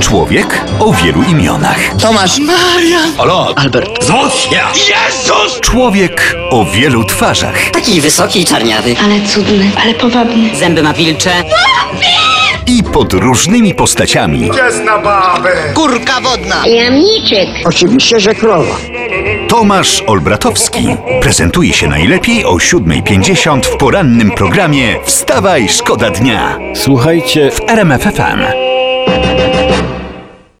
Człowiek o wielu imionach. Tomasz. Halo? Albert. Zofia! Jezus! Człowiek o wielu twarzach. Taki wysoki i czarniawy. Ale cudny, ale powabny. Zęby ma wilcze. I pod różnymi postaciami Kurka wodna. Jamniczek. Oczywiście, że krowa. Tomasz Olbratowski prezentuje się najlepiej o 7.50 w porannym programie Wstawaj, szkoda dnia Słuchajcie, w RMFFM.